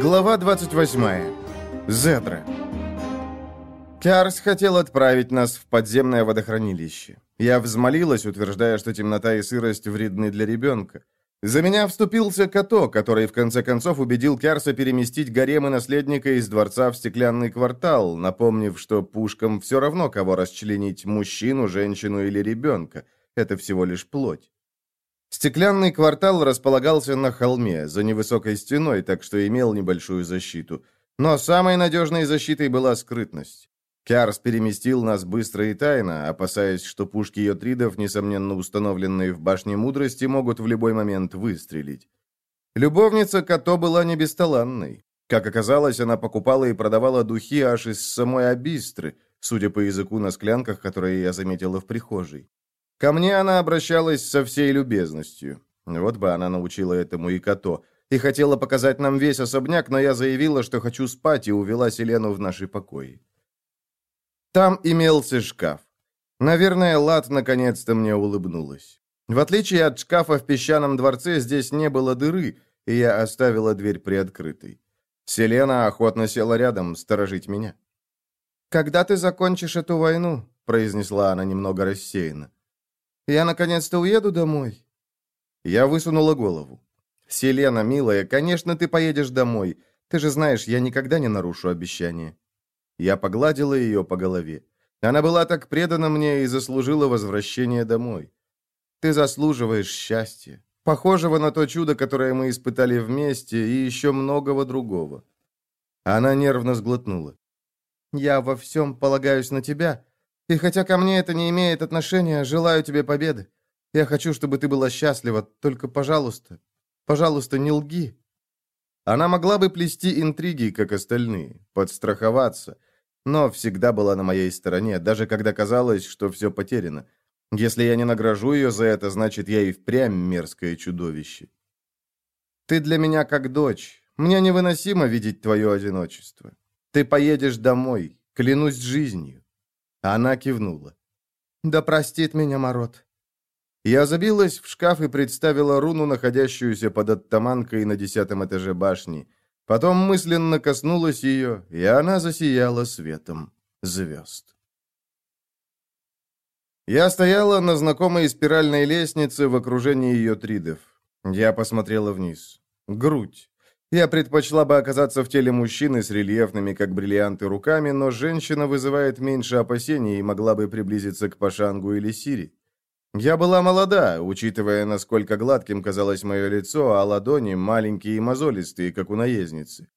Глава 28. Зедра. Кярс хотел отправить нас в подземное водохранилище. Я взмолилась, утверждая, что темнота и сырость вредны для ребенка. За меня вступился Като, который в конце концов убедил Кярса переместить гаремы наследника из дворца в стеклянный квартал, напомнив, что пушкам все равно, кого расчленить, мужчину, женщину или ребенка. Это всего лишь плоть. Стеклянный квартал располагался на холме, за невысокой стеной, так что имел небольшую защиту. Но самой надежной защитой была скрытность. Кярс переместил нас быстро и тайно, опасаясь, что пушки йотридов, несомненно установленные в башне мудрости, могут в любой момент выстрелить. Любовница Като была не бесталанной. Как оказалось, она покупала и продавала духи аж из самой Абистры, судя по языку на склянках, которые я заметила в прихожей. Ко мне она обращалась со всей любезностью. Вот бы она научила этому и Като. И хотела показать нам весь особняк, но я заявила, что хочу спать, и увела Селену в наши покои. Там имелся шкаф. Наверное, Лад наконец-то мне улыбнулась. В отличие от шкафа в песчаном дворце, здесь не было дыры, и я оставила дверь приоткрытой. Селена охотно села рядом, сторожить меня. «Когда ты закончишь эту войну?» — произнесла она немного рассеянно. Я наконец-то уеду домой». Я высунула голову. «Селена, милая, конечно, ты поедешь домой. Ты же знаешь, я никогда не нарушу обещание». Я погладила ее по голове. Она была так предана мне и заслужила возвращение домой. Ты заслуживаешь счастья, похожего на то чудо, которое мы испытали вместе, и еще многого другого. Она нервно сглотнула. «Я во всем полагаюсь на тебя, и хотя ко мне это не имеет отношения, желаю тебе победы. Я хочу, чтобы ты была счастлива, только, пожалуйста, пожалуйста, не лги». Она могла бы плести интриги, как остальные, подстраховаться, но всегда была на моей стороне, даже когда казалось, что все потеряно. Если я не награжу ее за это, значит, я и впрямь мерзкое чудовище. Ты для меня как дочь. Мне невыносимо видеть твое одиночество. Ты поедешь домой, клянусь жизнью. Она кивнула. «Да простит меня Мород». Я забилась в шкаф и представила руну, находящуюся под оттаманкой на десятом этаже башни. Потом мысленно коснулась ее, и она засияла светом звезд. Я стояла на знакомой спиральной лестнице в окружении ее тридов. Я посмотрела вниз. Грудь. Я предпочла бы оказаться в теле мужчины с рельефными, как бриллианты, руками, но женщина вызывает меньше опасений и могла бы приблизиться к Пашангу или Сири. Я была молода, учитывая, насколько гладким казалось мое лицо, а ладони маленькие и мозолистые, как у наездницы.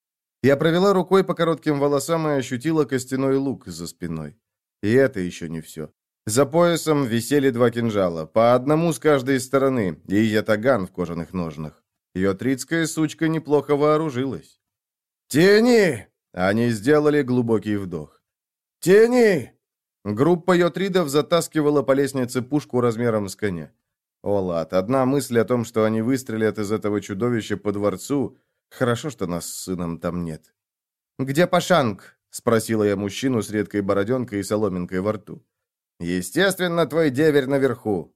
Я провела рукой по коротким волосам и ощутила костяной лук за спиной. И это еще не все. За поясом висели два кинжала, по одному с каждой стороны, и ятаган в кожаных ножнах. Йотрицкая сучка неплохо вооружилась. «Тени!» Они сделали глубокий вдох. «Тени!» Группа йотридов затаскивала по лестнице пушку размером с коня. О, лад, одна мысль о том, что они выстрелят из этого чудовища по дворцу. Хорошо, что нас с сыном там нет. «Где Пашанг?» — спросила я мужчину с редкой бороденкой и соломинкой во рту. «Естественно, твой деверь наверху».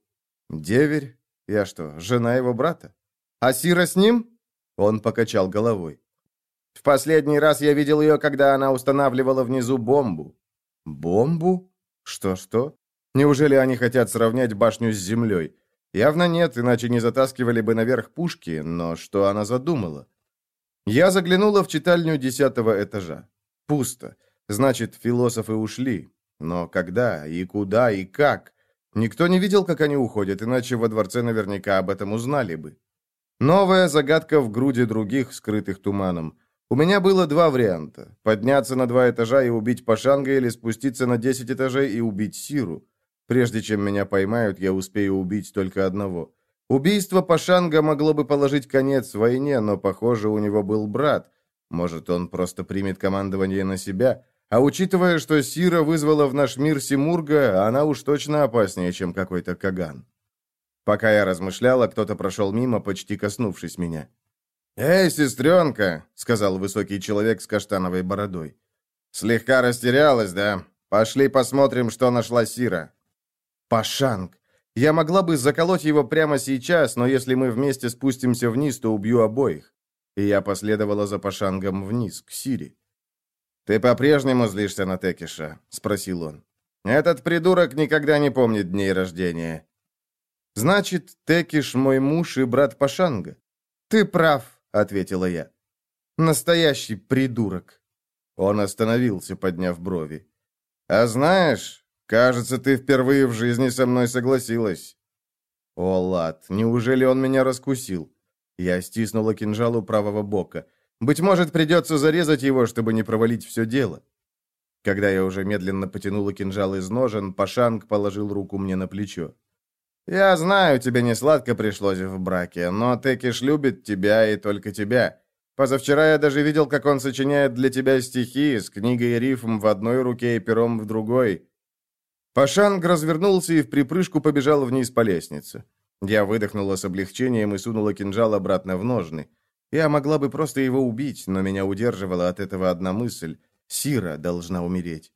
«Деверь? Я что, жена его брата?» «А Сира с ним?» Он покачал головой. «В последний раз я видел ее, когда она устанавливала внизу бомбу». «Бомбу? Что-что? Неужели они хотят сравнять башню с землей? Явно нет, иначе не затаскивали бы наверх пушки, но что она задумала?» Я заглянула в читальню десятого этажа. Пусто. Значит, философы ушли. Но когда, и куда, и как? Никто не видел, как они уходят, иначе во дворце наверняка об этом узнали бы. Новая загадка в груди других, скрытых туманом. У меня было два варианта. Подняться на два этажа и убить Пашанга или спуститься на десять этажей и убить Сиру. Прежде чем меня поймают, я успею убить только одного. Убийство Пашанга могло бы положить конец войне, но, похоже, у него был брат. Может, он просто примет командование на себя? А учитывая, что Сира вызвала в наш мир Симурга, она уж точно опаснее, чем какой-то Каган. Пока я размышляла, кто-то прошел мимо, почти коснувшись меня. «Эй, сестренка!» — сказал высокий человек с каштановой бородой. «Слегка растерялась, да? Пошли посмотрим, что нашла Сира». «Пашанг! Я могла бы заколоть его прямо сейчас, но если мы вместе спустимся вниз, то убью обоих. и я последовала за Пашангом вниз, к Сири. «Ты по-прежнему злишься на Текиша?» — спросил он. «Этот придурок никогда не помнит дней рождения». «Значит, Текиш мой муж и брат Пашанга?» «Ты прав», — ответила я. «Настоящий придурок». Он остановился, подняв брови. «А знаешь, кажется, ты впервые в жизни со мной согласилась». «О, лад, неужели он меня раскусил?» Я стиснула кинжал у правого бока. Быть может, придется зарезать его, чтобы не провалить все дело. Когда я уже медленно потянула кинжал из ножен, Пашанг положил руку мне на плечо. «Я знаю, тебе не сладко пришлось в браке, но Текиш любит тебя и только тебя. Позавчера я даже видел, как он сочиняет для тебя стихи с книгой и рифм в одной руке и пером в другой». Пашанг развернулся и в припрыжку побежал вниз по лестнице. Я выдохнула с облегчением и сунула кинжал обратно в ножны. Я могла бы просто его убить, но меня удерживала от этого одна мысль. Сира должна умереть.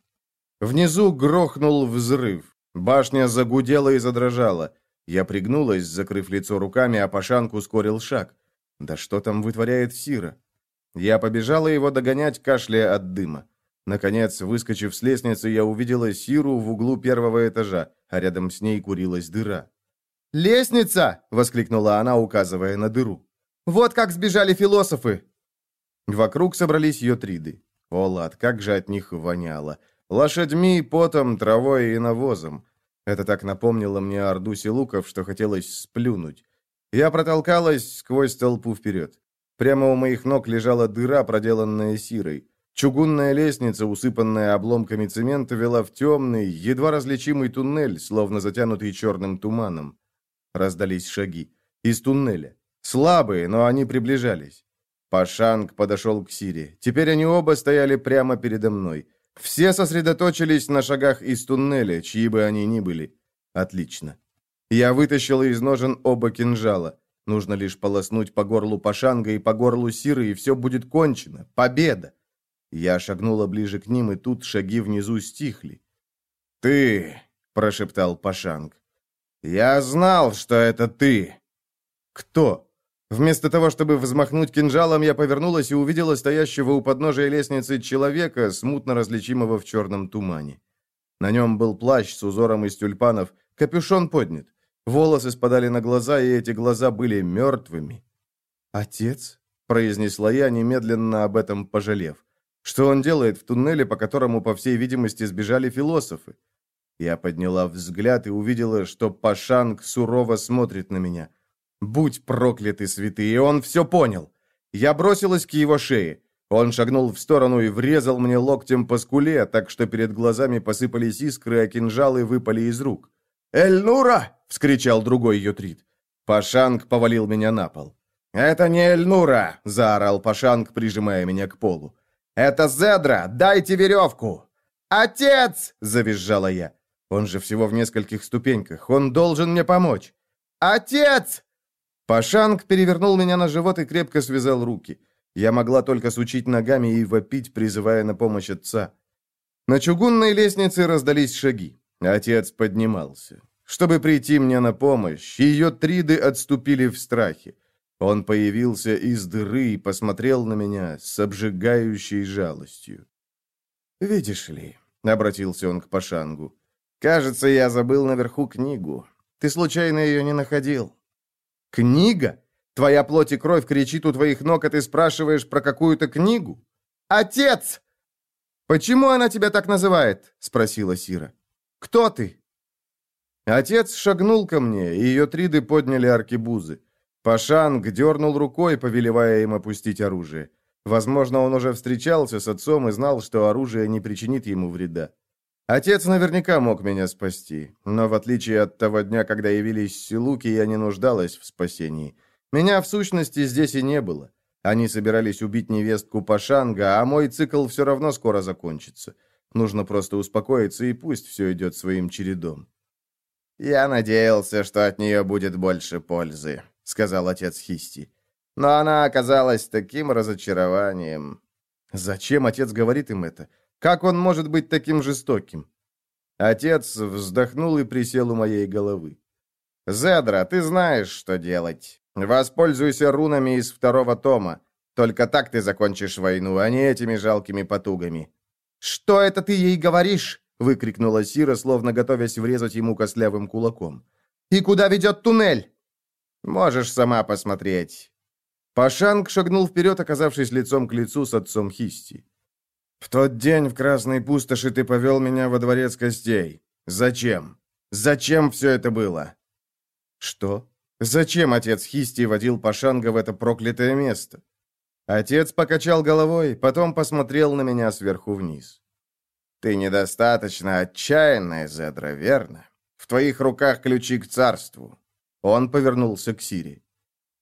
Внизу грохнул взрыв. Башня загудела и задрожала. Я пригнулась, закрыв лицо руками, а Пашанг ускорил шаг. Да что там вытворяет Сира? Я побежала его догонять, кашляя от дыма. Наконец, выскочив с лестницы, я увидела Сиру в углу первого этажа, а рядом с ней курилась дыра. «Лестница!» — воскликнула она, указывая на дыру. Вот как сбежали философы!» Вокруг собрались йотриды. О, лад, как же от них воняло. Лошадьми, потом, травой и навозом. Это так напомнило мне орду силуков, что хотелось сплюнуть. Я протолкалась сквозь толпу вперед. Прямо у моих ног лежала дыра, проделанная сирой. Чугунная лестница, усыпанная обломками цемента, вела в темный, едва различимый туннель, словно затянутый черным туманом. Раздались шаги. Из туннеля. Слабые, но они приближались. Пашанг подошел к Сире. Теперь они оба стояли прямо передо мной. Все сосредоточились на шагах из туннеля, чьи бы они ни были. Отлично. Я вытащила из ножен оба кинжала. Нужно лишь полоснуть по горлу Пашанга и по горлу Сиры, и все будет кончено. Победа! Я шагнула ближе к ним, и тут шаги внизу стихли. «Ты!» — прошептал Пашанг. «Я знал, что это ты!» «Кто?» Вместо того, чтобы взмахнуть кинжалом, я повернулась и увидела стоящего у подножия лестницы человека, смутно различимого в черном тумане. На нем был плащ с узором из тюльпанов, капюшон поднят. Волосы спадали на глаза, и эти глаза были мертвыми. «Отец?» — произнесла я, немедленно об этом пожалев. «Что он делает в туннеле, по которому, по всей видимости, сбежали философы?» Я подняла взгляд и увидела, что Пашанг сурово смотрит на меня — Будь прокляты, святые, он все понял. Я бросилась к его шее. Он шагнул в сторону и врезал мне локтем по скуле, так что перед глазами посыпались искры, а кинжалы выпали из рук. «Эльнура!» — вскричал другой Ютрит. Пашанг повалил меня на пол. «Это не Эльнура!» — заорал Пашанг, прижимая меня к полу. «Это Зедра! Дайте веревку!» «Отец!» — завизжала я. Он же всего в нескольких ступеньках. Он должен мне помочь. «Отец!» Пашанг перевернул меня на живот и крепко связал руки. Я могла только сучить ногами и вопить, призывая на помощь отца. На чугунной лестнице раздались шаги. Отец поднимался. Чтобы прийти мне на помощь, ее триды отступили в страхе. Он появился из дыры и посмотрел на меня с обжигающей жалостью. «Видишь ли», — обратился он к Пашангу, — «кажется, я забыл наверху книгу. Ты случайно ее не находил?» «Книга? Твоя плоть и кровь кричит у твоих ног, а ты спрашиваешь про какую-то книгу? Отец!» «Почему она тебя так называет?» — спросила Сира. «Кто ты?» Отец шагнул ко мне, и ее триды подняли аркебузы. Пашанг дернул рукой, повелевая им опустить оружие. Возможно, он уже встречался с отцом и знал, что оружие не причинит ему вреда. Отец наверняка мог меня спасти, но в отличие от того дня, когда явились силуки, я не нуждалась в спасении. Меня, в сущности, здесь и не было. Они собирались убить невестку Пашанга, а мой цикл все равно скоро закончится. Нужно просто успокоиться, и пусть все идет своим чередом. «Я надеялся, что от нее будет больше пользы», — сказал отец Хисти. «Но она оказалась таким разочарованием». «Зачем отец говорит им это? Как он может быть таким жестоким? Отец вздохнул и присел у моей головы. «Зедра, ты знаешь, что делать. Воспользуйся рунами из второго тома. Только так ты закончишь войну, а не этими жалкими потугами». «Что это ты ей говоришь?» — выкрикнула Сира, словно готовясь врезать ему костлявым кулаком. «И куда ведет туннель?» «Можешь сама посмотреть». Пашанг шагнул вперед, оказавшись лицом к лицу с отцом Хисти. «В тот день в Красной Пустоши ты повел меня во Дворец Костей. Зачем? Зачем все это было?» «Что? Зачем отец Хисти водил Пашанга в это проклятое место?» Отец покачал головой, потом посмотрел на меня сверху вниз. «Ты недостаточно отчаянная, Зедра, верно? В твоих руках ключи к царству». Он повернулся к Сири.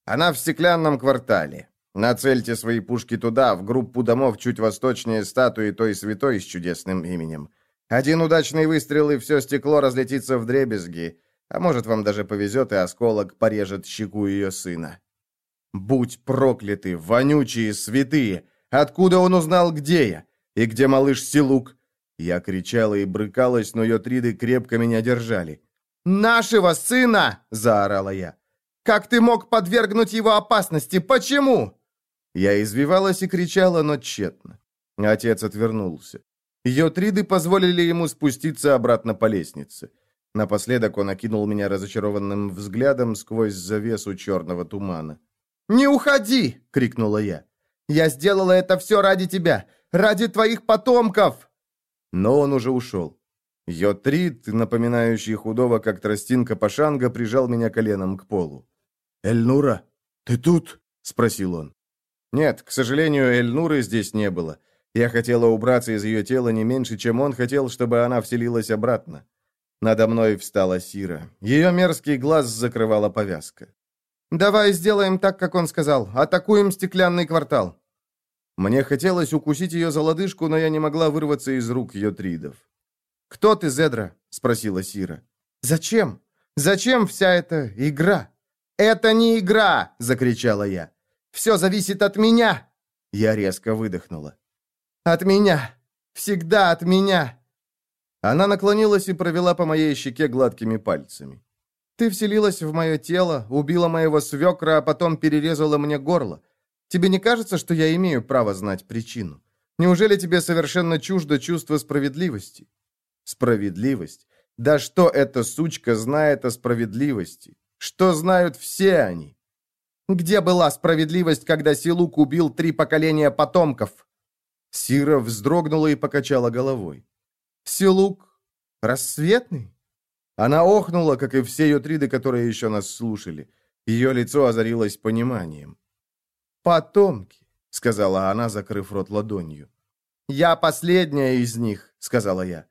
«Она в стеклянном квартале. Нацельте свои пушки туда, в группу домов чуть восточнее статуи той святой с чудесным именем. Один удачный выстрел, и все стекло разлетится в дребезги. А может, вам даже повезет, и осколок порежет щеку ее сына. Будь прокляты, вонючие, святые! Откуда он узнал, где я? И где малыш Силук? Я кричала и брыкалась, но Йотриды крепко меня держали. «Нашего сына!» — заорала я. «Как ты мог подвергнуть его опасности? Почему?» Я извивалась и кричала, но тщетно. Отец отвернулся. Йотриды позволили ему спуститься обратно по лестнице. Напоследок он окинул меня разочарованным взглядом сквозь завесу черного тумана. «Не уходи!» — крикнула я. «Я сделала это все ради тебя! Ради твоих потомков!» Но он уже ушел. Йотрид, напоминающий худого, как тростинка пашанга, прижал меня коленом к полу. «Эльнура, ты тут?» — спросил он. Нет, к сожалению, Эльнуры здесь не было. Я хотела убраться из ее тела не меньше, чем он хотел, чтобы она вселилась обратно. Надо мной встала Сира. Ее мерзкий глаз закрывала повязка. «Давай сделаем так, как он сказал. Атакуем стеклянный квартал». Мне хотелось укусить ее за лодыжку, но я не могла вырваться из рук ее тридов. «Кто ты, Зедра?» — спросила Сира. «Зачем? Зачем вся эта игра?» «Это не игра!» — закричала я. Все зависит от меня!» Я резко выдохнула. «От меня! Всегда от меня!» Она наклонилась и провела по моей щеке гладкими пальцами. «Ты вселилась в мое тело, убила моего свекра, а потом перерезала мне горло. Тебе не кажется, что я имею право знать причину? Неужели тебе совершенно чуждо чувство справедливости?» «Справедливость? Да что эта сучка знает о справедливости? Что знают все они?» Где была справедливость, когда Силук убил три поколения потомков?» Сира вздрогнула и покачала головой. «Силук рассветный?» Она охнула, как и все ее триды, которые еще нас слушали. Ее лицо озарилось пониманием. «Потомки», — сказала она, закрыв рот ладонью. «Я последняя из них», — сказала я.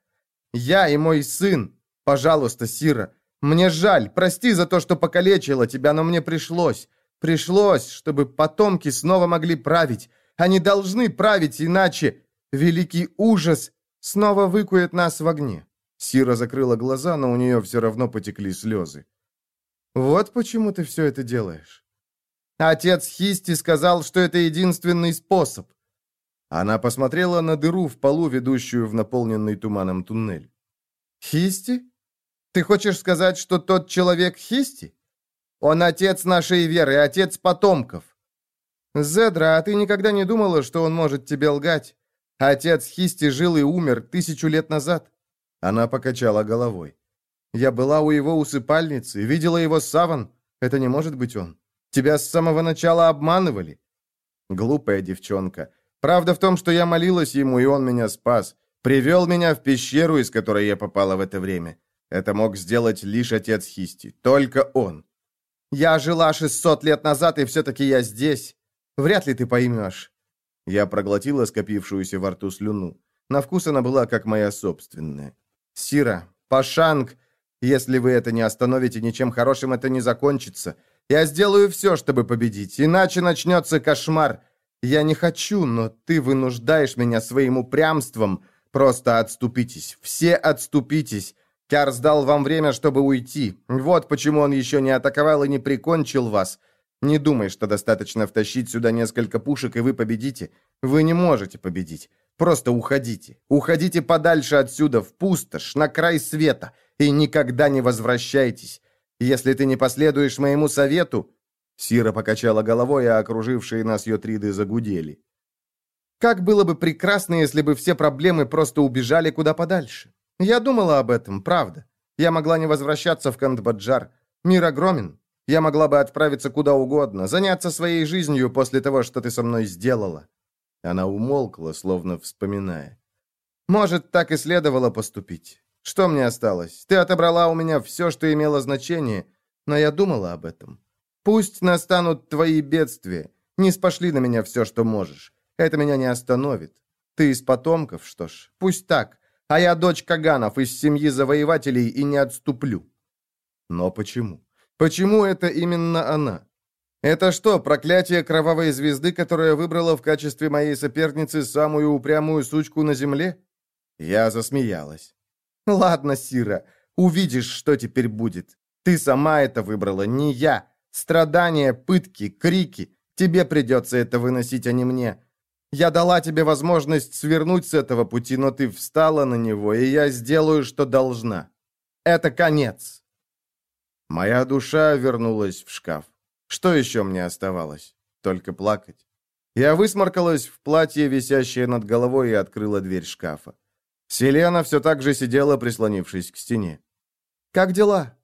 «Я и мой сын. Пожалуйста, Сира, мне жаль, прости за то, что покалечила тебя, но мне пришлось. Пришлось, чтобы потомки снова могли править. Они должны править, иначе великий ужас снова выкует нас в огне. Сира закрыла глаза, но у нее все равно потекли слезы. «Вот почему ты все это делаешь». Отец Хисти сказал, что это единственный способ. Она посмотрела на дыру в полу, ведущую в наполненный туманом туннель. «Хисти? Ты хочешь сказать, что тот человек Хисти?» Он отец нашей веры, отец потомков. Зедра, а ты никогда не думала, что он может тебе лгать? Отец Хисти жил и умер тысячу лет назад. Она покачала головой. Я была у его усыпальницы, видела его саван. Это не может быть он. Тебя с самого начала обманывали. Глупая девчонка. Правда в том, что я молилась ему, и он меня спас. Привел меня в пещеру, из которой я попала в это время. Это мог сделать лишь отец Хисти. Только он. Я жила 600 лет назад, и все-таки я здесь. Вряд ли ты поймешь». Я проглотила скопившуюся во рту слюну. На вкус она была как моя собственная. «Сира, Пашанг, если вы это не остановите, ничем хорошим это не закончится. Я сделаю все, чтобы победить, иначе начнется кошмар. Я не хочу, но ты вынуждаешь меня своим упрямством. Просто отступитесь, все отступитесь. Кярс дал вам время, чтобы уйти. Вот почему он еще не атаковал и не прикончил вас. Не думай, что достаточно втащить сюда несколько пушек, и вы победите. Вы не можете победить. Просто уходите. Уходите подальше отсюда, в пустошь, на край света, и никогда не возвращайтесь. Если ты не последуешь моему совету, Сира покачала головой, а окружившие нас йотриды загудели. «Как было бы прекрасно, если бы все проблемы просто убежали куда подальше. Я думала об этом, правда. Я могла не возвращаться в Кандбаджар. Мир огромен. Я могла бы отправиться куда угодно, заняться своей жизнью после того, что ты со мной сделала». Она умолкла, словно вспоминая. «Может, так и следовало поступить. Что мне осталось? Ты отобрала у меня все, что имело значение, но я думала об этом. Пусть настанут твои бедствия. Не спошли на меня все, что можешь. Это меня не остановит. Ты из потомков, что ж, пусть так. А я дочь Каганов из семьи завоевателей и не отступлю. Но почему? Почему это именно она? Это что, проклятие кровавой звезды, которая выбрала в качестве моей соперницы самую упрямую сучку на земле? Я засмеялась. Ладно, Сира, увидишь, что теперь будет. Ты сама это выбрала, не я. Страдания, пытки, крики. Тебе придется это выносить, а не мне. Я дала тебе возможность свернуть с этого пути, но ты встала на него, и я сделаю, что должна. Это конец. Моя душа вернулась в шкаф. Что еще мне оставалось? Только плакать. Я высморкалась в платье, висящее над головой, и открыла дверь шкафа. Селена все так же сидела, прислонившись к стене. «Как дела?»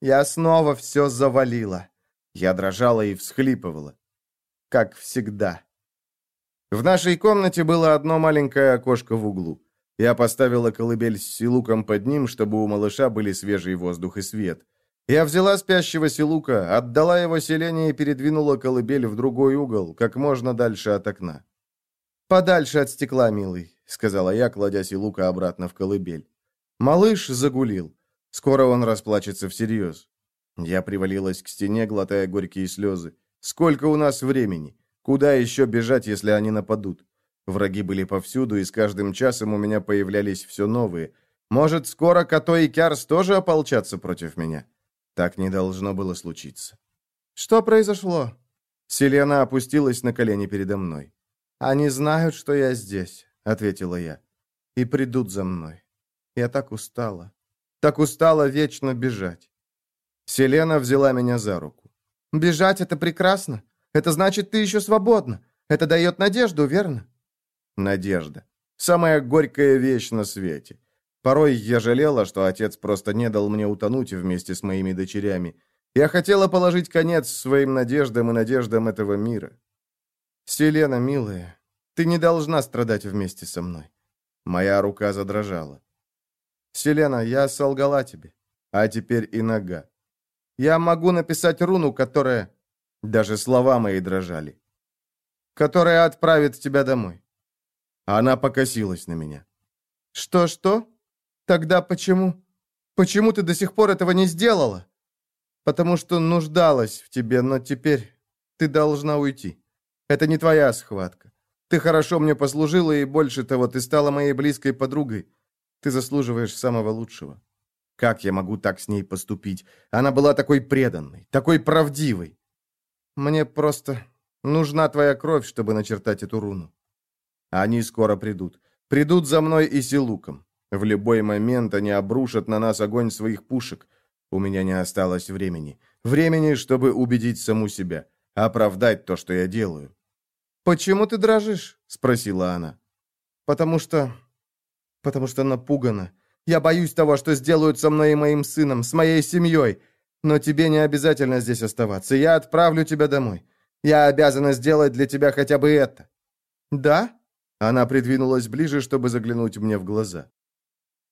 «Я снова все завалила». Я дрожала и всхлипывала. «Как всегда». В нашей комнате было одно маленькое окошко в углу. Я поставила колыбель с силуком под ним, чтобы у малыша были свежий воздух и свет. Я взяла спящего Силука, отдала его селение и передвинула колыбель в другой угол, как можно дальше от окна. «Подальше от стекла, милый», — сказала я, кладя Силука обратно в колыбель. Малыш загулил. Скоро он расплачется всерьез. Я привалилась к стене, глотая горькие слезы. «Сколько у нас времени? Куда еще бежать, если они нападут?» Враги были повсюду, и с каждым часом у меня появлялись все новые. Может, скоро Като и Кярс тоже ополчатся против меня? Так не должно было случиться. «Что произошло?» Селена опустилась на колени передо мной. «Они знают, что я здесь», — ответила я. «И придут за мной. Я так устала. Так устала вечно бежать». Селена взяла меня за руку. «Бежать — это прекрасно. Это значит, ты еще свободна. Это дает надежду, верно?» Надежда. Самая горькая вещь на свете. Порой я жалела, что отец просто не дал мне утонуть вместе с моими дочерями. Я хотела положить конец своим надеждам и надеждам этого мира. «Селена, милая, ты не должна страдать вместе со мной». Моя рука задрожала. «Селена, я солгала тебе. А теперь и нога. Я могу написать руну, которая...» Даже слова мои дрожали. «Которая отправит тебя домой». Она покосилась на меня. «Что-что?» Тогда почему? Почему ты до сих пор этого не сделала? Потому что нуждалась в тебе, но теперь ты должна уйти. Это не твоя схватка. Ты хорошо мне послужила, и больше того, ты стала моей близкой подругой. Ты заслуживаешь самого лучшего. Как я могу так с ней поступить? Она была такой преданной, такой правдивой. Мне просто нужна твоя кровь, чтобы начертать эту руну. Они скоро придут. Придут за мной и Силуком. В любой момент они обрушат на нас огонь своих пушек. У меня не осталось времени. Времени, чтобы убедить саму себя. Оправдать то, что я делаю. «Почему ты дрожишь?» — спросила она. «Потому что... потому что напугана. Я боюсь того, что сделают со мной и моим сыном, с моей семьей. Но тебе не обязательно здесь оставаться. Я отправлю тебя домой. Я обязана сделать для тебя хотя бы это». «Да?» Она придвинулась ближе, чтобы заглянуть мне в глаза.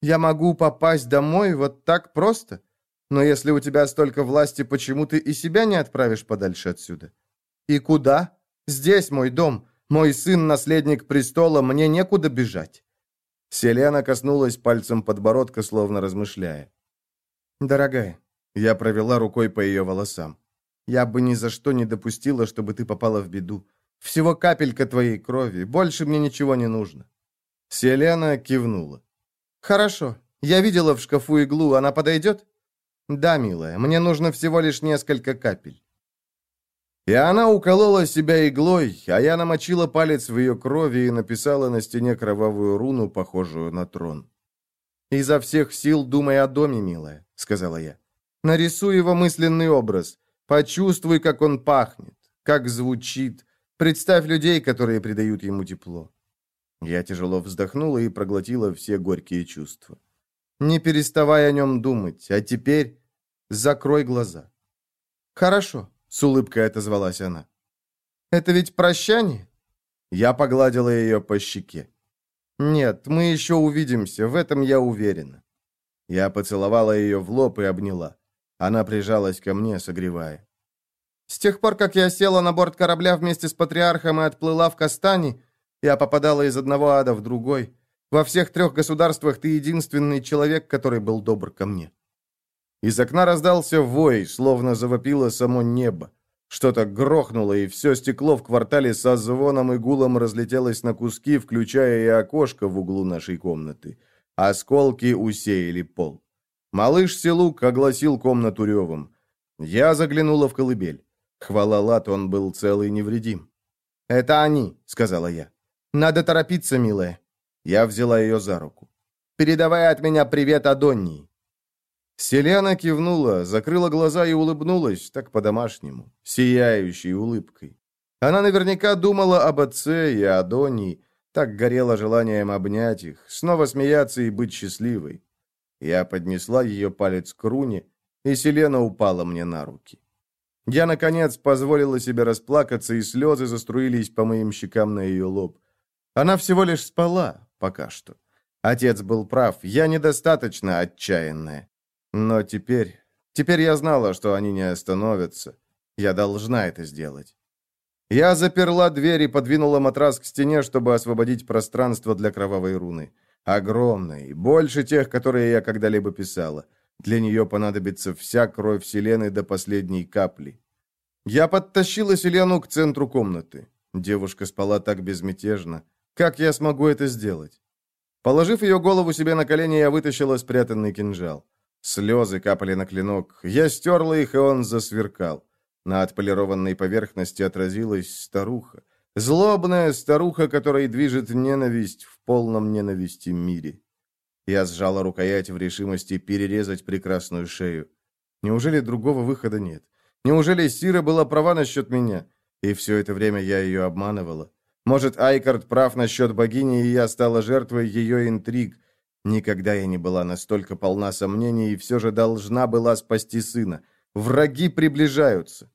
Я могу попасть домой вот так просто? Но если у тебя столько власти, почему ты и себя не отправишь подальше отсюда? И куда? Здесь мой дом. Мой сын наследник престола, мне некуда бежать. Селена коснулась пальцем подбородка, словно размышляя. «Дорогая», — я провела рукой по ее волосам, «я бы ни за что не допустила, чтобы ты попала в беду. Всего капелька твоей крови, больше мне ничего не нужно». Селена кивнула. «Хорошо. Я видела в шкафу иглу. Она подойдет?» «Да, милая. Мне нужно всего лишь несколько капель». И она уколола себя иглой, а я намочила палец в ее крови и написала на стене кровавую руну, похожую на трон. «Изо всех сил думай о доме, милая», — сказала я. «Нарисуй его мысленный образ. Почувствуй, как он пахнет, как звучит. Представь людей, которые придают ему тепло. Я тяжело вздохнула и проглотила все горькие чувства. Не переставай о нем думать, а теперь закрой глаза. Хорошо, с улыбкой отозвалась она. Это ведь прощание? Я погладила ее по щеке. Нет, мы еще увидимся, в этом я уверена. Я поцеловала ее в лоб и обняла. Она прижалась ко мне, согревая. С тех пор, как я села на борт корабля вместе с патриархом и отплыла в Кастани, я попадала из одного ада в другой. Во всех трех государствах ты единственный человек, который был добр ко мне». Из окна раздался вой, словно завопило само небо. Что-то грохнуло, и все стекло в квартале со звоном и гулом разлетелось на куски, включая и окошко в углу нашей комнаты. Осколки усеяли пол. Малыш Селук огласил комнату ревом. Я заглянула в колыбель. Хвала лат, он был целый невредим. «Это они», — сказала я. «Надо торопиться, милая». Я взяла ее за руку. «Передавай от меня привет Адоннии». Селена кивнула, закрыла глаза и улыбнулась, так по-домашнему, сияющей улыбкой. Она наверняка думала об отце и Адонии, так горело желанием обнять их, снова смеяться и быть счастливой. Я поднесла ее палец к руне, и Селена упала мне на руки. Я, наконец, позволила себе расплакаться, и слезы заструились по моим щекам на ее лоб. Она всего лишь спала, пока что. Отец был прав, я недостаточно отчаянная. Но теперь... Теперь я знала, что они не остановятся. Я должна это сделать. Я заперла дверь и подвинула матрас к стене, чтобы освободить пространство для кровавой руны. Огромной, больше тех, которые я когда-либо писала. Для нее понадобится вся кровь Селены до последней капли. Я подтащила Селену к центру комнаты. Девушка спала так безмятежно. Как я смогу это сделать? Положив ее голову себе на колени, я вытащила спрятанный кинжал. Слезы капали на клинок. Я стерла их, и он засверкал. На отполированной поверхности отразилась старуха. Злобная старуха, которой движет ненависть в полном ненависти мире. Я сжала рукоять в решимости перерезать прекрасную шею. Неужели другого выхода нет? Неужели Сира была права насчет меня? И все это время я ее обманывала? Может, Айкард прав насчет богини, и я стала жертвой ее интриг. Никогда я не была настолько полна сомнений, и все же должна была спасти сына. Враги приближаются.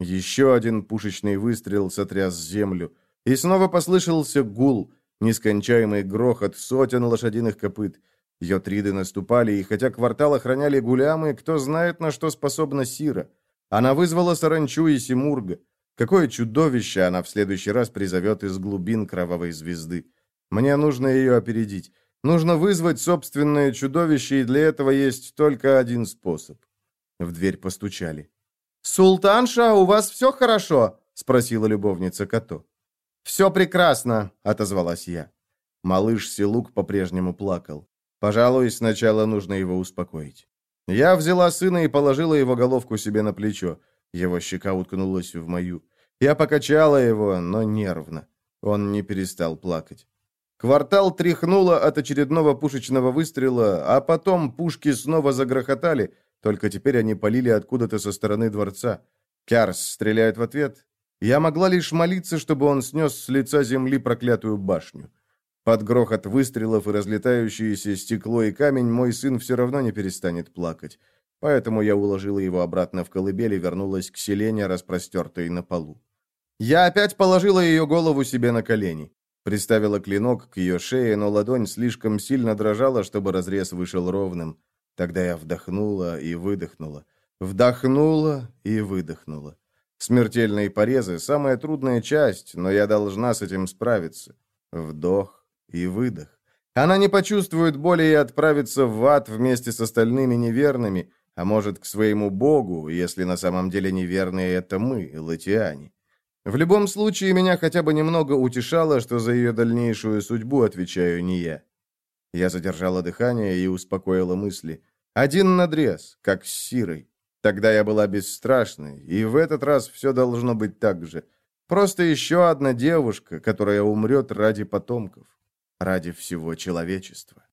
Еще один пушечный выстрел сотряс землю. И снова послышался гул, нескончаемый грохот сотен лошадиных копыт. Йотриды наступали, и хотя квартал охраняли гулямы, кто знает, на что способна Сира. Она вызвала Саранчу и Симурга. Какое чудовище она в следующий раз призовет из глубин кровавой звезды. Мне нужно ее опередить. Нужно вызвать собственное чудовище, и для этого есть только один способ. В дверь постучали. «Султанша, у вас все хорошо?» — спросила любовница Като. «Все прекрасно», — отозвалась я. Малыш Силук по-прежнему плакал. Пожалуй, сначала нужно его успокоить. Я взяла сына и положила его головку себе на плечо. Его щека уткнулась в мою. Я покачала его, но нервно. Он не перестал плакать. Квартал тряхнуло от очередного пушечного выстрела, а потом пушки снова загрохотали, только теперь они полили откуда-то со стороны дворца. Кярс стреляет в ответ. Я могла лишь молиться, чтобы он снес с лица земли проклятую башню. Под грохот выстрелов и разлетающееся стекло и камень мой сын все равно не перестанет плакать. Поэтому я уложила его обратно в колыбель и вернулась к селене, распростертой на полу. Я опять положила ее голову себе на колени. Приставила клинок к ее шее, но ладонь слишком сильно дрожала, чтобы разрез вышел ровным. Тогда я вдохнула и выдохнула. Вдохнула и выдохнула. Смертельные порезы – самая трудная часть, но я должна с этим справиться. Вдох и выдох. Она не почувствует боли и отправится в ад вместе с остальными неверными, а может, к своему богу, если на самом деле неверные – это мы, латиане. В любом случае, меня хотя бы немного утешало, что за ее дальнейшую судьбу отвечаю не я. Я задержала дыхание и успокоила мысли. Один надрез, как с Сирой. Тогда я была бесстрашной, и в этот раз все должно быть так же. Просто еще одна девушка, которая умрет ради потомков, ради всего человечества.